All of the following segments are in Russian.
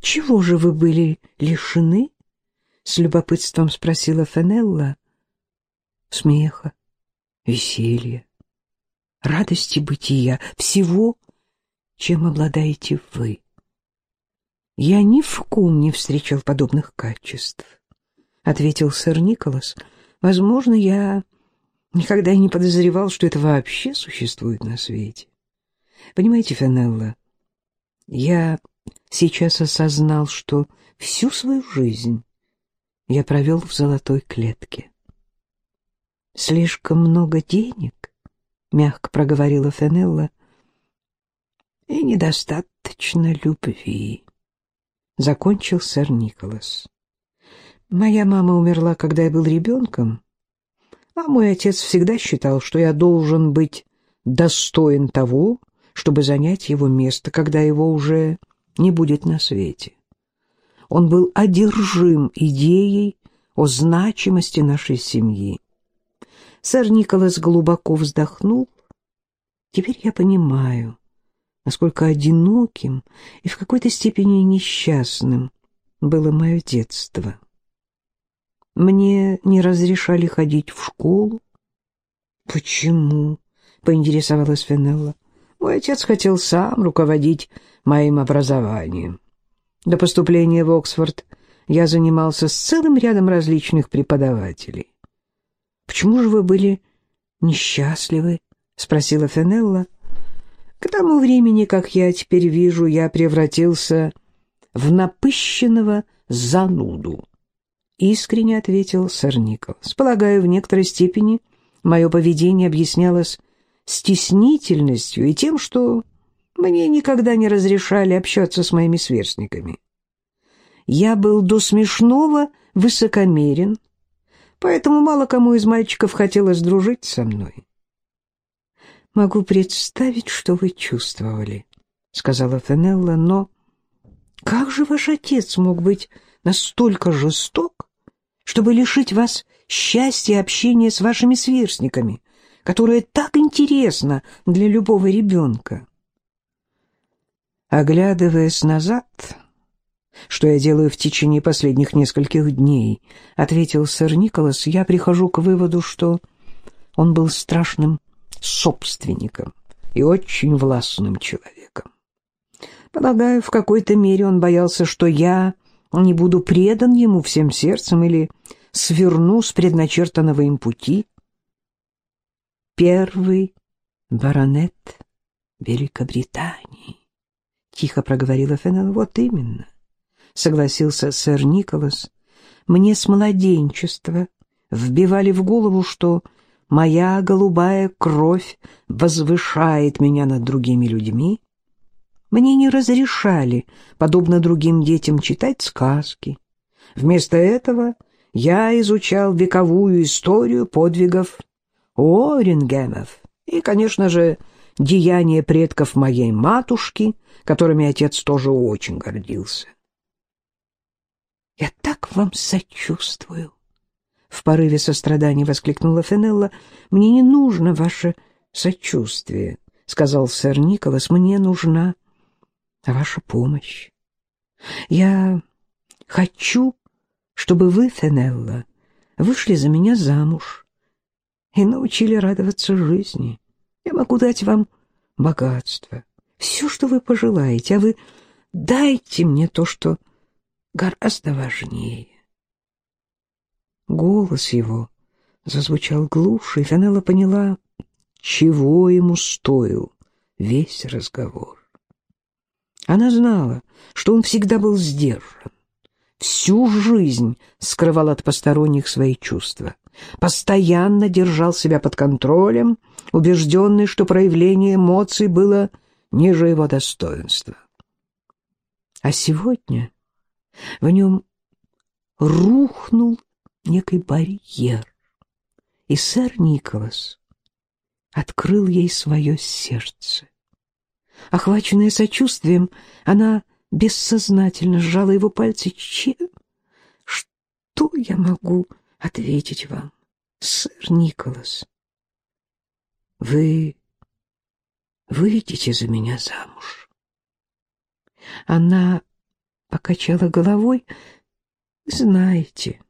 чего же вы были лишены? С любопытством спросила Фенелла. Смеха, веселья, радости бытия, всего, чем обладаете вы. Я ни в ком не встречал подобных качеств, ответил сэр Николас. Возможно, я никогда и не подозревал, что это вообще существует на свете. Понимаете, Фенелла, я сейчас осознал, что всю свою жизнь я провел в золотой клетке. «Слишком много денег», — мягко проговорила Фенелла, — «и недостаточно любви», — закончил сэр Николас. «Моя мама умерла, когда я был ребенком, а мой отец всегда считал, что я должен быть достоин того, чтобы занять его место, когда его уже не будет на свете. Он был одержим идеей о значимости нашей семьи. Сэр Николас глубоко вздохнул. Теперь я понимаю, насколько одиноким и в какой-то степени несчастным было мое детство. Мне не разрешали ходить в школу. «Почему?» — поинтересовалась Фенелла. Мой отец хотел сам руководить моим образованием. До поступления в Оксфорд я занимался с целым рядом различных преподавателей. «Почему же вы были несчастливы?» — спросила Фенелла. «К тому времени, как я теперь вижу, я превратился в напыщенного зануду», — искренне ответил сэр Николас. «Полагаю, в некоторой степени мое поведение объяснялось стеснительностью и тем, что мне никогда не разрешали общаться с моими сверстниками. Я был до смешного высокомерен, поэтому мало кому из мальчиков хотелось дружить со мной. «Могу представить, что вы чувствовали», — сказала Фенелла, — «но как же ваш отец мог быть настолько жесток, чтобы лишить вас счастья общения с вашими сверстниками, которое так интересно для любого ребенка. Оглядываясь назад, что я делаю в течение последних нескольких дней, ответил сэр Николас, я прихожу к выводу, что он был страшным собственником и очень властным человеком. Полагаю, в какой-то мере он боялся, что я не буду предан ему всем сердцем или сверну с предначертанного им пути, первый баронет Великобритании. Тихо проговорила Феннел. Вот именно, согласился сэр Николас. Мне с младенчества вбивали в голову, что моя голубая кровь возвышает меня над другими людьми. Мне не разрешали, подобно другим детям, читать сказки. Вместо этого я изучал вековую историю подвигов Уоррингемов и, конечно же, деяния предков моей матушки, которыми отец тоже очень гордился. «Я так вам сочувствую!» В порыве сострадания воскликнула Фенелла. «Мне не нужно ваше сочувствие», — сказал сэр Николас. «Мне нужна ваша помощь. Я хочу, чтобы вы, Фенелла, вышли за меня замуж» и научили радоваться жизни. Я могу дать вам богатство, все, что вы пожелаете, а вы дайте мне то, что гораздо важнее. Голос его зазвучал глуше, и Фенелла поняла, чего ему стоил весь разговор. Она знала, что он всегда был сдержан, всю жизнь скрывал от посторонних свои чувства постоянно держал себя под контролем, убежденный, что проявление эмоций было ниже его достоинства. А сегодня в нем рухнул некий барьер, и сэр Николас открыл ей свое сердце. Охваченная сочувствием, она бессознательно сжала его пальцы. Чем? Что я могу ответить вам, сэр Николас. Вы выйдете за меня замуж. Она покачала головой. Знаете,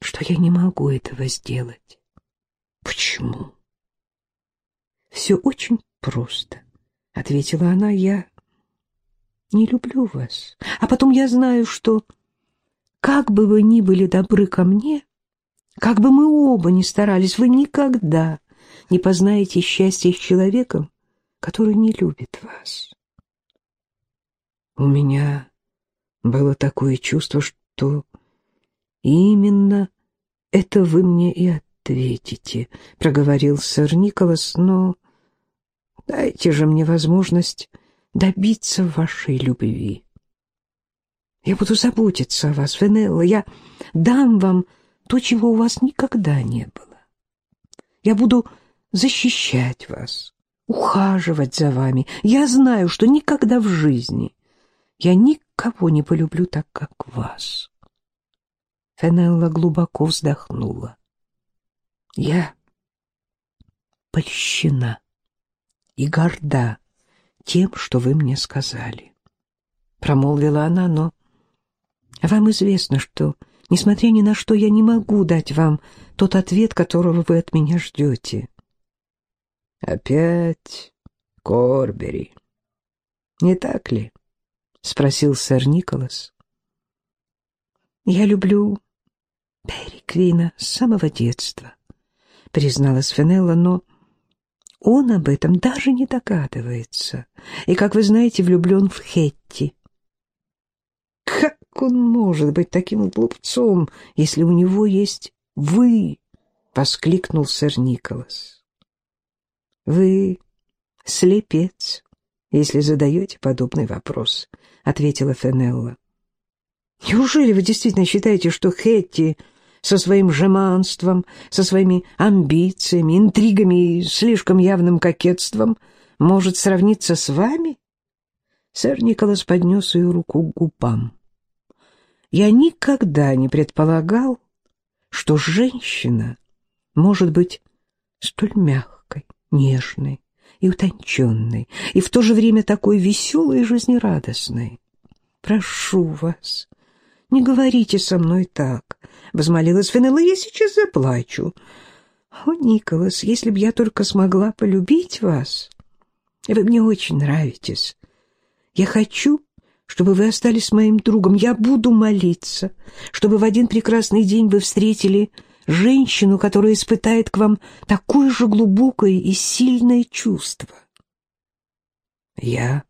что я не могу этого сделать. Почему? Все очень просто, ответила она. Я не люблю вас. А потом я знаю, что как бы вы ни были добры ко мне, как бы мы оба ни старались, вы никогда не познаете счастья с человеком, который не любит вас. У меня было такое чувство, что именно это вы мне и ответите, проговорил сэр Николас, но дайте же мне возможность добиться вашей любви. Я буду заботиться о вас, Фенелла, я дам вам то, чего у вас никогда не было. Я буду защищать вас, ухаживать за вами. Я знаю, что никогда в жизни я никого не полюблю так, как вас. Фенелла глубоко вздохнула. Я польщена и горда тем, что вы мне сказали. Промолвила она, но вам известно, что, несмотря ни на что, я не могу дать вам тот ответ, которого вы от меня ждете. Опять Корбери. Не так ли? Спросил сэр Николас. Я люблю Перри Квина с самого детства, призналась Фенелла, но он об этом даже не догадывается. И, как вы знаете, влюблен в Хетти. Как он может быть таким глупцом, если у него есть вы? — воскликнул сэр Николас. — Вы слепец, если задаете подобный вопрос, — ответила Фенелла. — Неужели вы действительно считаете, что Хетти со своим жеманством, со своими амбициями, интригами и слишком явным кокетством может сравниться с вами? Сэр Николас поднес ее руку к губам. Я никогда не предполагал, что женщина может быть столь мягкой, нежной и утонченной, и в то же время такой веселой и жизнерадостной. Прошу вас, не говорите со мной так, — возмолилась Фенелла, — я сейчас заплачу. О, Николас, если б я только смогла полюбить вас. Вы мне очень нравитесь. Я хочу, чтобы вы остались моим другом. Я буду молиться, чтобы в один прекрасный день вы встретили женщину, которая испытает к вам такое же глубокое и сильное чувство. Я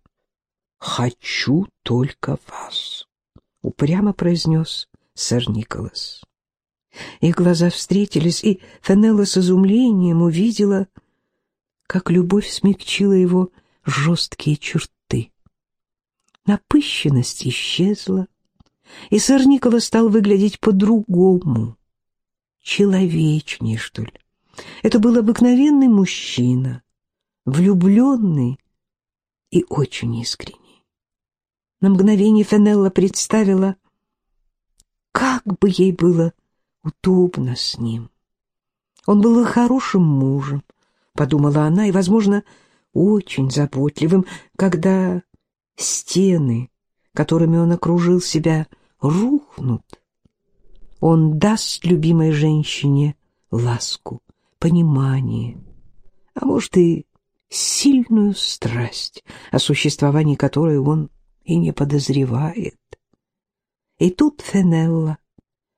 хочу только вас, упрямо произнес сэр Николас. Их глаза встретились, и Фенелла с изумлением увидела, как любовь смягчила его жесткие черты. Напыщенность исчезла, и сэр Никола стал выглядеть по-другому, человечнее, что ли. Это был обыкновенный мужчина, влюбленный и очень искренний. На мгновение Фенелла представила, как бы ей было удобно с ним. Он был хорошим мужем, подумала она, и, возможно, очень заботливым, когда стены, которыми он окружил себя, рухнут. Он даст любимой женщине ласку, понимание, а может и сильную страсть, о существовании которой он и не подозревает. И тут Фенелла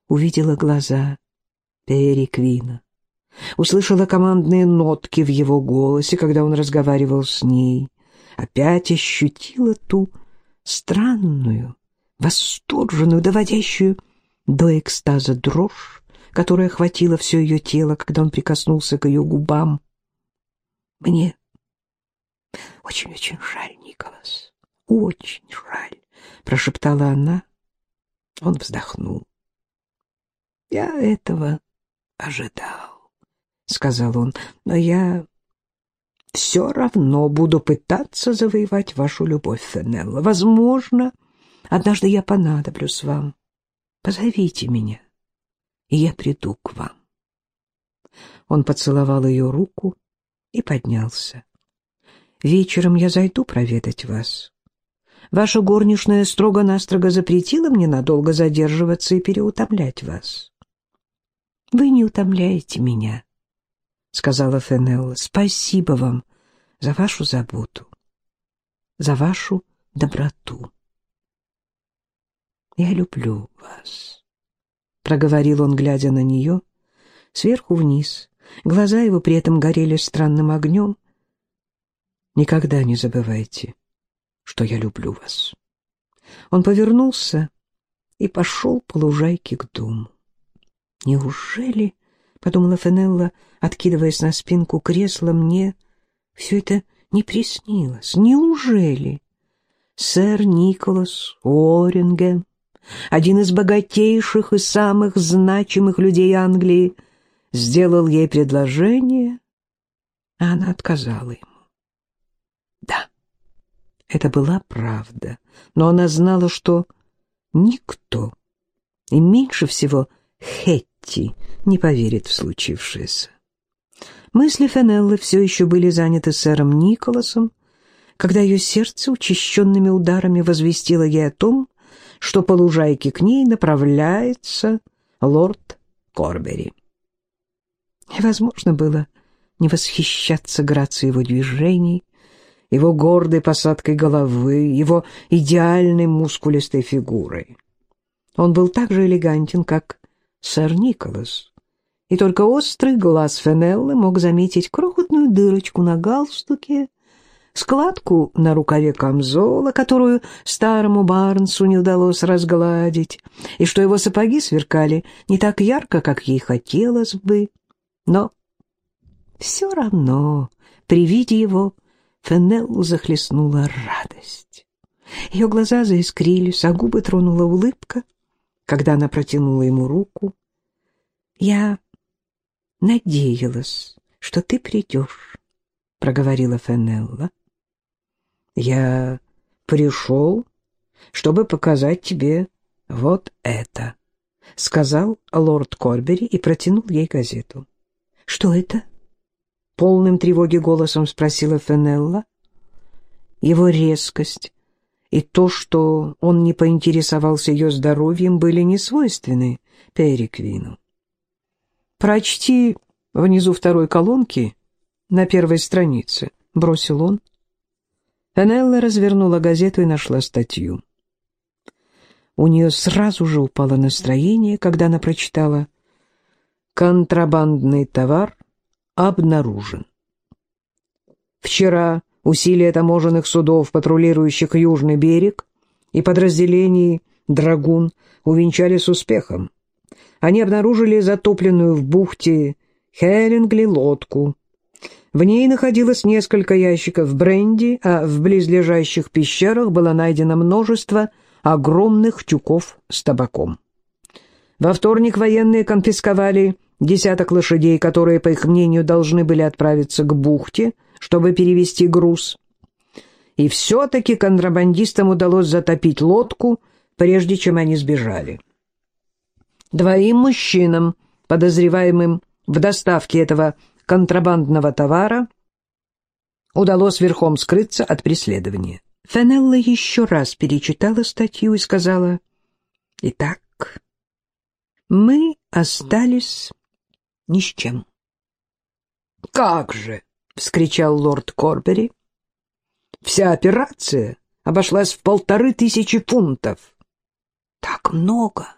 увидела глаза Перри Квина, услышала командные нотки в его голосе, когда он разговаривал с ней, опять ощутила ту странную, восторженную, доводящую до экстаза дрожь, которая охватила все ее тело, когда он прикоснулся к ее губам. «Мне очень-очень жаль, Николас, очень жаль», — прошептала она. Он вздохнул. «Я этого ожидал», — сказал он, — «но я все равно буду пытаться завоевать вашу любовь, Фенелла. Возможно, однажды я понадоблюсь вам. Позовите меня, и я приду к вам. Он поцеловал ее руку и поднялся. Вечером я зайду проведать вас. Ваша горничная строго-настрого запретила мне надолго задерживаться и переутомлять вас. — Вы не утомляете меня, — сказала Фенелла. — Спасибо вам за вашу заботу, за вашу доброту. — Я люблю вас, — проговорил он, глядя на нее, сверху вниз. Глаза его при этом горели странным огнем. — Никогда не забывайте, что я люблю вас. Он повернулся и пошел по лужайке к дому. «Неужели, — подумала Фенелла, откидываясь на спинку кресла, — мне все это не приснилось? Неужели?» Сэр Николас Уоррингем, один из богатейших и самых значимых людей Англии, сделал ей предложение, а она отказала ему. Да. Это была правда, но она знала, что никто, и меньше всего Хетти, не поверит в случившееся. Мысли Фенеллы все еще были заняты сэром Николасом, когда ее сердце учащенными ударами возвестило ей о том, что по лужайке к ней направляется лорд Корбери. Невозможно было не восхищаться грацией его движений, его гордой посадкой головы, его идеальной мускулистой фигурой. Он был так же элегантен, как сэр Николас, и только острый глаз Фенеллы мог заметить крохотную дырочку на галстуке, складку на рукаве камзола, которую старому Барнсу не удалось разгладить, и что его сапоги сверкали не так ярко, как ей хотелось бы. Но все равно при виде его Фенеллу захлестнула радость. Ее глаза заискрились, а губы тронула улыбка, когда она протянула ему руку. «Я надеялась, что ты придешь», — проговорила Фенелла. «Я пришел, чтобы показать тебе вот это», — сказал лорд Корбери и протянул ей газету. «Что это?» полным тревоги голосом спросила Фенелла. Его резкость и то, что он не поинтересовался ее здоровьем, были не свойственны Переквину. «Прочти внизу второй колонки на первой странице», — бросил он. Фенелла развернула газету и нашла статью. У нее сразу же упало настроение, когда она прочитала «Контрабандный товар обнаружен. Вчера усилия таможенных судов, патрулирующих южный берег, и подразделений «Драгун» увенчались успехом. Они обнаружили затопленную в бухте Хеллингли лодку. В ней находилось несколько ящиков бренди, а в близлежащих пещерах было найдено множество огромных тюков с табаком. Во вторник военные конфисковали десяток лошадей, которые, по их мнению, должны были отправиться к бухте, чтобы перевести груз. И все-таки контрабандистам удалось затопить лодку, прежде чем они сбежали. Двоим мужчинам, подозреваемым в доставке этого контрабандного товара, удалось верхом скрыться от преследования. Фенелла еще раз перечитала статью и сказала, «Итак, мы остались ни с чем. «Как же!» — вскричал лорд Корбери. «Вся операция обошлась в полторы тысячи фунтов». «Так много!»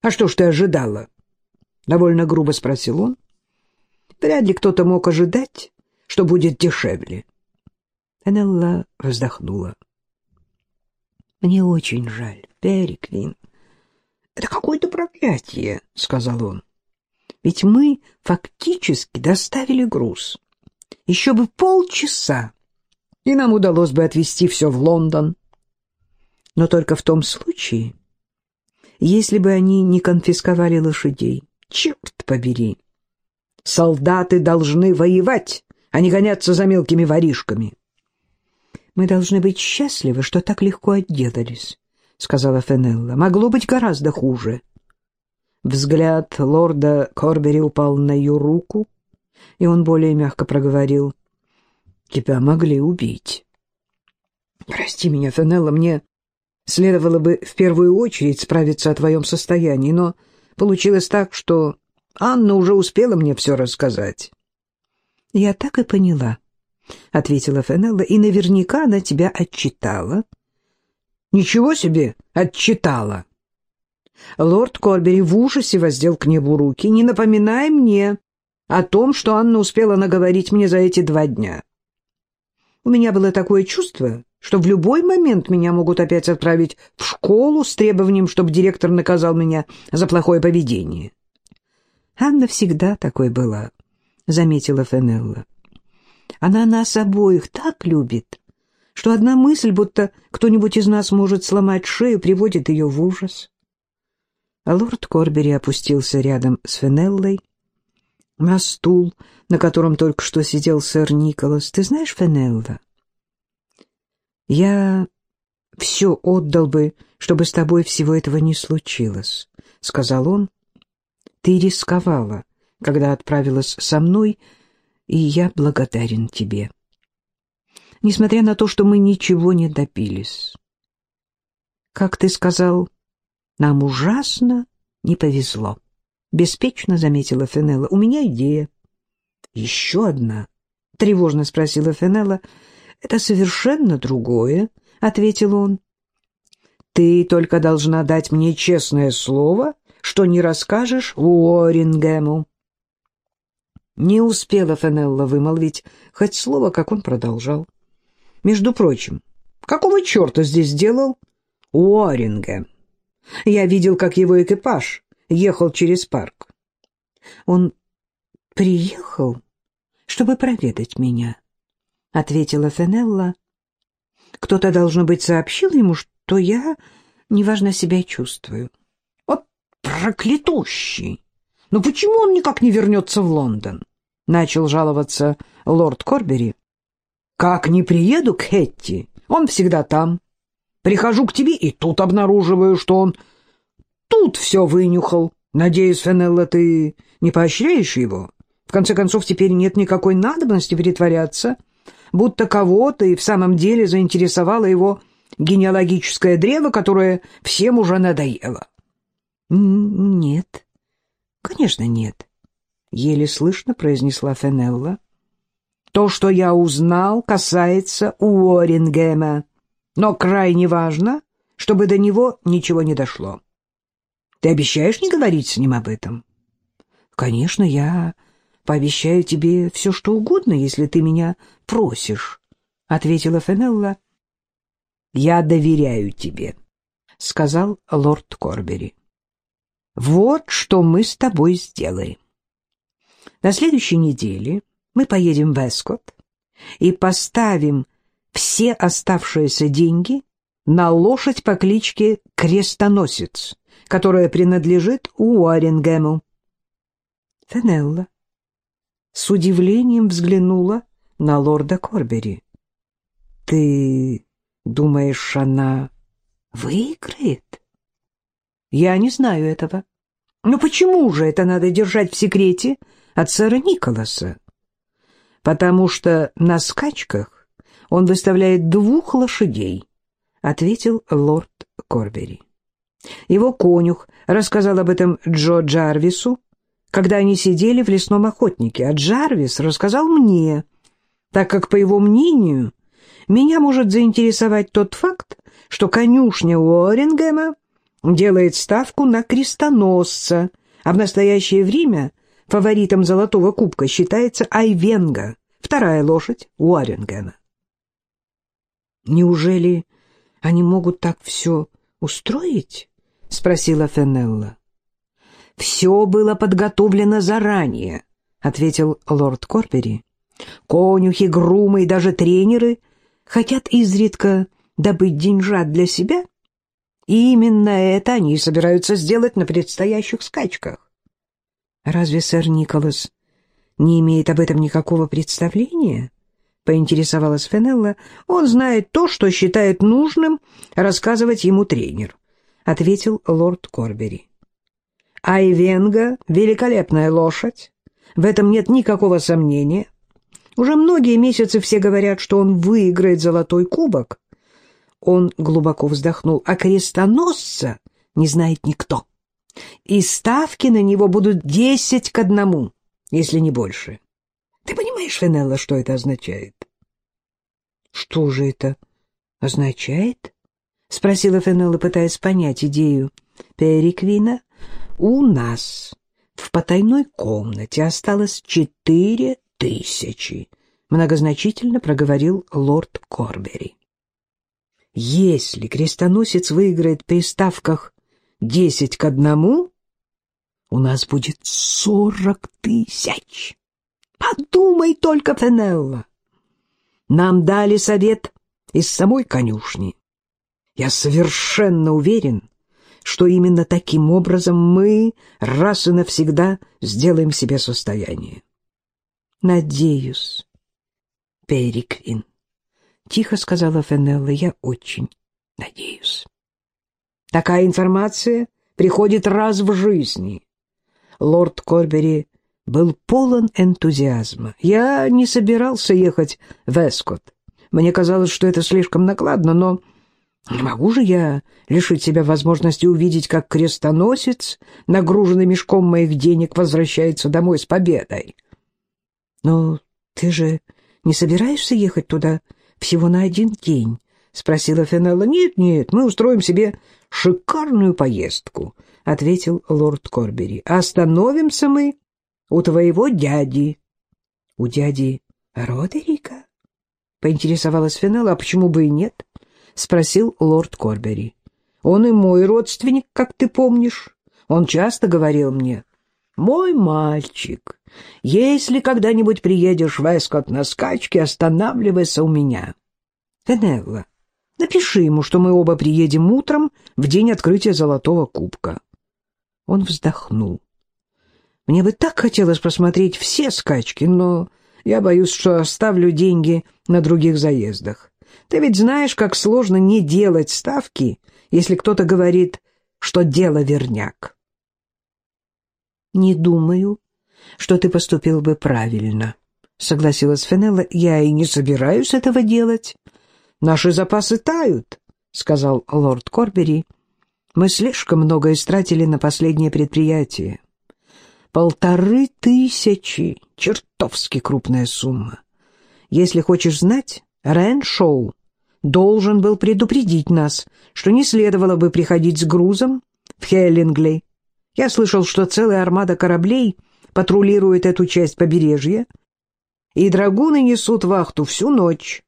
«А что ж ты ожидала?» — довольно грубо спросил он. «Вряд ли кто-то мог ожидать, что будет дешевле». Энелла вздохнула. «Мне очень жаль, Переквин». «Это какое-то проклятие», — сказал он. Ведь мы фактически доставили груз. Еще бы полчаса, и нам удалось бы отвезти все в Лондон. Но только в том случае, если бы они не конфисковали лошадей. Черт побери! Солдаты должны воевать, а не гоняться за мелкими воришками. «Мы должны быть счастливы, что так легко отделались», — сказала Фенелла. «Могло быть гораздо хуже». Взгляд лорда Корбери упал на ее руку, и он более мягко проговорил. «Тебя могли убить». Прости меня, Фенелла, мне следовало бы в первую очередь справиться о твоем состоянии, но получилось так, что Анна уже успела мне все рассказать. Я так и поняла, — ответила Фенелла, — и наверняка она тебя отчитала. Ничего себе отчитала! Лорд Корбери в ужасе воздел к небу руки. Не напоминай мне о том, что Анна успела наговорить мне за эти два дня. У меня было такое чувство, что в любой момент меня могут опять отправить в школу с требованием, чтобы директор наказал меня за плохое поведение. Анна всегда такой была, — заметила Фенелла. Она нас обоих так любит, что одна мысль, будто кто-нибудь из нас может сломать шею, приводит ее в ужас. Лорд Корбери опустился рядом с Фенеллой на стул, на котором только что сидел сэр Николас. «Ты знаешь, Фенелла, я все отдал бы, чтобы с тобой всего этого не случилось», — сказал он. «Ты рисковала, когда отправилась со мной, и я благодарен тебе. Несмотря на то, что мы ничего не добились. Как ты сказал, нам ужасно не повезло». Беспечно заметила Фенелла. «У меня идея». «Еще одна?» — тревожно спросила Фенелла. «Это совершенно другое», — ответил он. «Ты только должна дать мне честное слово, что не расскажешь Уоррингему». Не успела Фенелла вымолвить хоть слово, как он продолжал. «Между прочим, какого черта здесь делал Уоррингем? Я видел, как его экипаж ехал через парк. Он приехал, чтобы проведать меня, — ответила Фенелла. Кто-то, должно быть, сообщил ему, что я неважно себя чувствую. Вот проклятущий! Но почему он никак не вернется в Лондон? — начал жаловаться лорд Корбери. Как не приеду к Хетти, он всегда там. Прихожу к тебе и тут обнаруживаю, что он тут все вынюхал. Надеюсь, Фенелла, ты не поощряешь его? В конце концов, теперь нет никакой надобности притворяться, будто кого-то и в самом деле заинтересовало его генеалогическое древо, которое всем уже надоело. «Нет, конечно, нет», — еле слышно произнесла Фенелла. «То, что я узнал, касается Уоррингема, но крайне важно, чтобы до него ничего не дошло». Ты обещаешь не говорить с ним об этом? Конечно, я пообещаю тебе все, что угодно, если ты меня просишь, — ответила Фенелла. Я доверяю тебе, — сказал лорд Корбери. Вот что мы с тобой сделаем. На следующей неделе мы поедем в Эскот и поставим все оставшиеся деньги на лошадь по кличке Крестоносец которая принадлежит Уоррингему. Фенелла с удивлением взглянула на лорда Корбери. — Ты думаешь, она выиграет? — Я не знаю этого. Но почему же это надо держать в секрете от сэра Николаса? — Потому что на скачках он выставляет двух лошадей, — ответил лорд Корбери. Его конюх рассказал об этом Джо Джарвису, когда они сидели в лесном охотнике, а Джарвис рассказал мне, так как, по его мнению, меня может заинтересовать тот факт, что конюшня Уоррингема делает ставку на крестоносца, а в настоящее время фаворитом Золотого Кубка считается Айвенга, вторая лошадь Уоррингема. Неужели они могут так все устроить? — спросила Феннелла. «Все было подготовлено заранее», — ответил лорд Корпери. «Конюхи, грумы и даже тренеры хотят изредка добыть деньжат для себя, и именно это они собираются сделать на предстоящих скачках». «Разве сэр Николас не имеет об этом никакого представления?» — поинтересовалась Фенелла. «Он знает то, что считает нужным рассказывать ему тренер». — ответил лорд Корбери. «Айвенга — великолепная лошадь, в этом нет никакого сомнения. Уже многие месяцы все говорят, что он выиграет золотой кубок, Он глубоко вздохнул. «А крестоносца не знает никто. И ставки на него будут десять к одному, если не больше. Фенелла, что это означает?» «Что же это означает?» — спросила Фенелла, пытаясь понять идею Периквина. «У нас в потайной комнате осталось четыре тысячи», — многозначительно проговорил лорд Корбери. «Если крестоносец выиграет при ставках десять к одному, у нас будет сорок тысяч. Подумай только, Фенелла. Нам дали совет из самой конюшни. Я совершенно уверен, что именно таким образом мы раз и навсегда сделаем себе состояние. Надеюсь, Периквин, — тихо сказала Фенелла, — я очень надеюсь. Такая информация приходит раз в жизни. Лорд Корбери был полон энтузиазма. Я не собирался ехать в Эскот. Мне казалось, что это слишком накладно, но не могу же я лишить себя возможности увидеть, как крестоносец, нагруженный мешком моих денег, возвращается домой с победой. Но ты же не собираешься ехать туда всего на один день? — спросила Фенелла. — Нет, нет, мы устроим себе шикарную поездку, — ответил лорд Корбери. — Остановимся мы у твоего дяди. — У дяди Родерика? — поинтересовалась Фенелла. — А почему бы и нет? — спросил лорд Корбери. — Он и мой родственник, как ты помнишь. Он часто говорил мне, «Мой мальчик, если когда-нибудь приедешь в Эскот на скачке, останавливайся у меня». Фенелла, Напиши ему, что мы оба приедем утром в день открытия Золотого Кубка. Он вздохнул. Мне бы так хотелось посмотреть все скачки, но я боюсь, что оставлю деньги на других заездах. Ты ведь знаешь, как сложно не делать ставки, если кто-то говорит, что дело верняк. Не думаю, что ты поступил бы правильно, согласилась Фенелла. Я и не собираюсь этого делать. «Наши запасы тают», — сказал лорд Корбери. «Мы слишком много истратили на последнее предприятие. Полторы тысячи — чертовски крупная сумма. Если хочешь знать, Рэн-Шоу должен был предупредить нас, что не следовало бы приходить с грузом в Хеллингли. Я слышал, что целая армада кораблей патрулирует эту часть побережья, и драгуны несут вахту всю ночь».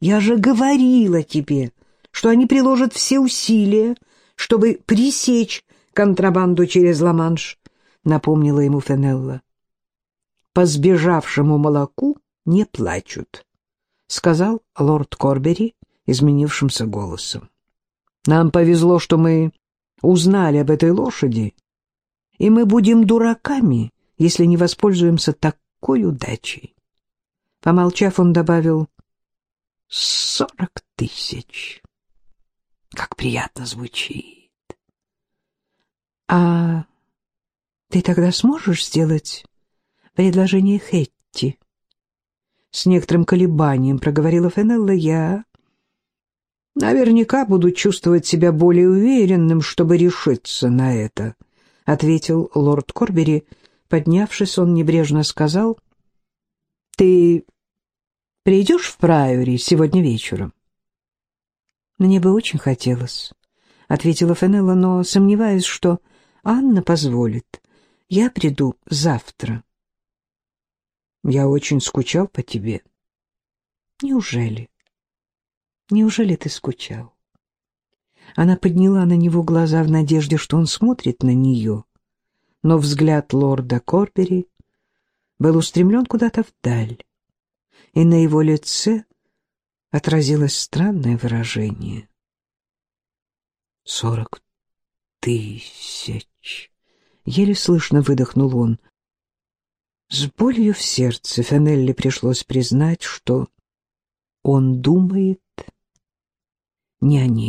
Я же говорила тебе, что они приложат все усилия, чтобы пресечь контрабанду через Ла-Манш, напомнила ему Фенелла. По сбежавшему молоку не плачут, сказал лорд Корбери изменившимся голосом. Нам повезло, что мы узнали об этой лошади, и мы будем дураками, если не воспользуемся такой удачей. Помолчав, он добавил, Сорок тысяч. Как приятно звучит. А ты тогда сможешь сделать предложение Хетти? С некоторым колебанием проговорила Фенелла. Я наверняка буду чувствовать себя более уверенным, чтобы решиться на это, ответил лорд Корбери. Поднявшись, он небрежно сказал, «Ты Придешь в Прайори сегодня вечером?» «Мне бы очень хотелось», — ответила Фенелла, но сомневаюсь, что Анна позволит. «Я приду завтра». «Я очень скучал по тебе». «Неужели? Неужели ты скучал?» Она подняла на него глаза в надежде, что он смотрит на нее, но взгляд лорда Корбери был устремлен куда-то вдаль и на его лице отразилось странное выражение. «Сорок тысяч!» — еле слышно выдохнул он. С болью в сердце Фенелли пришлось признать, что он думает не о ней.